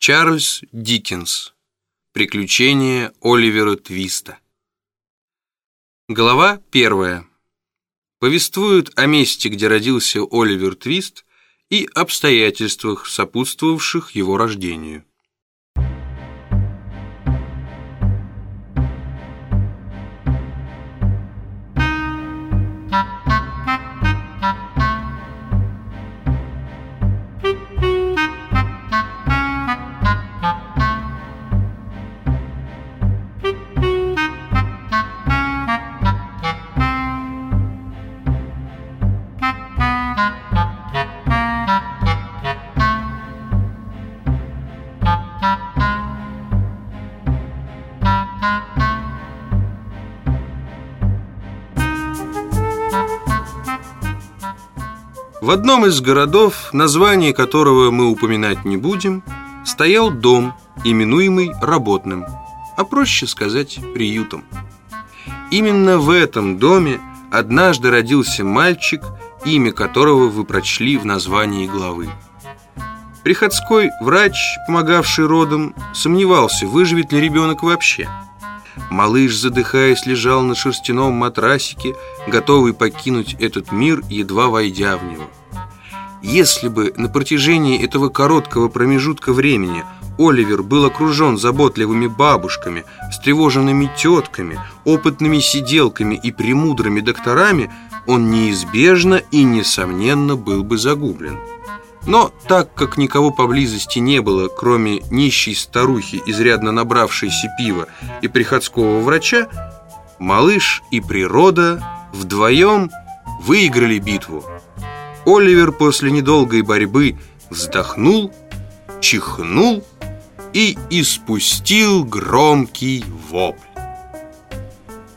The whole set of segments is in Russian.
Чарльз Диккенс. Приключения Оливера Твиста. Глава первая. Повествует о месте, где родился Оливер Твист, и обстоятельствах, сопутствовавших его рождению. В одном из городов, название которого мы упоминать не будем, стоял дом, именуемый работным, а проще сказать приютом. Именно в этом доме однажды родился мальчик, имя которого вы прочли в названии главы. Приходской врач, помогавший родам, сомневался, выживет ли ребенок вообще. Малыш, задыхаясь, лежал на шерстяном матрасике, готовый покинуть этот мир, едва войдя в него. Если бы на протяжении этого короткого промежутка времени Оливер был окружен заботливыми бабушками, встревоженными тетками, опытными сиделками и премудрыми докторами, он неизбежно и несомненно был бы загублен. Но так как никого поблизости не было, кроме нищей старухи, изрядно набравшейся пива, и приходского врача, малыш и природа вдвоем выиграли битву. Оливер после недолгой борьбы вздохнул, чихнул и испустил громкий вопль.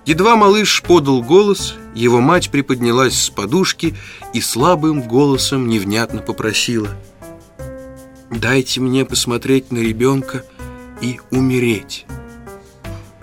Едва малыш подал голос, его мать приподнялась с подушки и слабым голосом невнятно попросила «Дайте мне посмотреть на ребенка и умереть».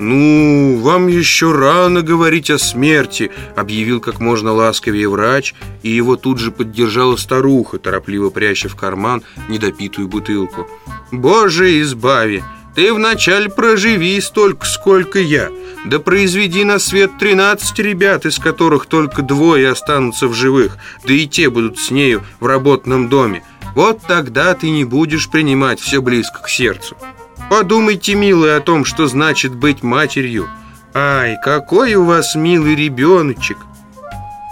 «Ну, вам еще рано говорить о смерти», — объявил как можно ласковее врач, и его тут же поддержала старуха, торопливо пряча в карман недопитую бутылку. «Боже, избави! Ты вначале проживи столько, сколько я, да произведи на свет тринадцать ребят, из которых только двое останутся в живых, да и те будут с нею в работном доме. Вот тогда ты не будешь принимать все близко к сердцу». Подумайте, милый, о том, что значит быть матерью. Ай, какой у вас милый ребеночек.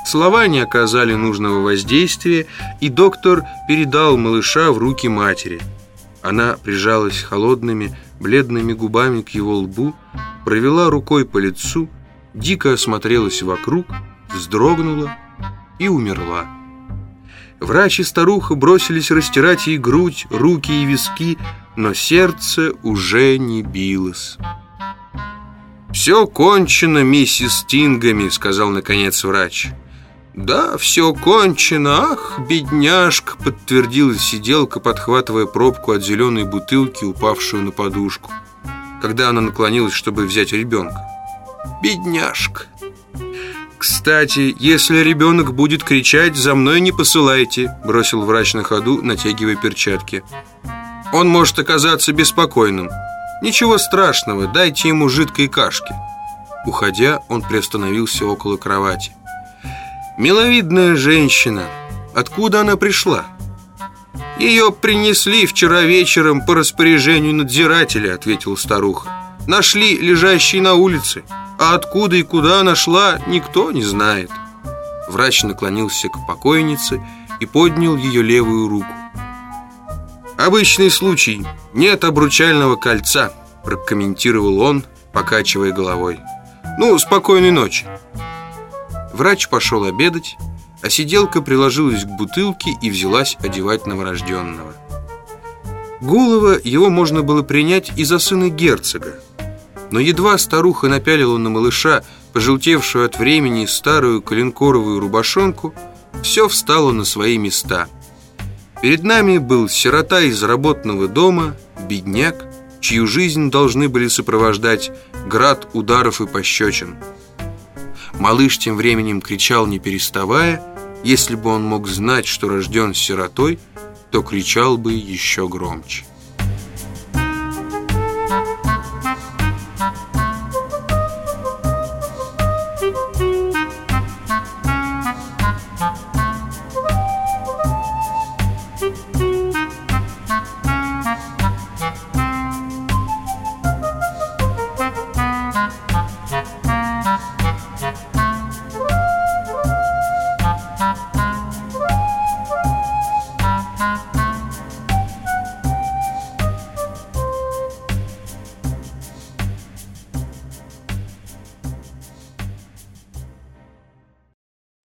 Слова не оказали нужного воздействия, и доктор передал малыша в руки матери. Она прижалась холодными, бледными губами к его лбу, провела рукой по лицу, дико осмотрелась вокруг, вздрогнула и умерла. Врач и старуха бросились растирать ей грудь, руки и виски, но сердце уже не билось. «Все кончено, миссис Тингами», — сказал наконец врач. «Да, все кончено, ах, бедняжка», — подтвердила сиделка, подхватывая пробку от зеленой бутылки, упавшую на подушку, когда она наклонилась, чтобы взять ребенка. «Бедняжка». «Кстати, если ребенок будет кричать, за мной не посылайте», — бросил врач на ходу, натягивая перчатки. Он может оказаться беспокойным. Ничего страшного, дайте ему жидкой кашки. Уходя, он приостановился около кровати. Миловидная женщина. Откуда она пришла? Ее принесли вчера вечером по распоряжению надзирателя, ответила старуха. Нашли лежащей на улице. А откуда и куда нашла, никто не знает. Врач наклонился к покойнице и поднял ее левую руку. «Обычный случай. Нет обручального кольца», прокомментировал он, покачивая головой. «Ну, спокойной ночи». Врач пошел обедать, а сиделка приложилась к бутылке и взялась одевать новорожденного. Голова его можно было принять и за сына герцога. Но едва старуха напялила на малыша, пожелтевшую от времени старую коленкоровую рубашонку, все встало на свои места – Перед нами был сирота из работного дома, бедняк, чью жизнь должны были сопровождать град ударов и пощечин. Малыш тем временем кричал не переставая, если бы он мог знать, что рожден сиротой, то кричал бы еще громче.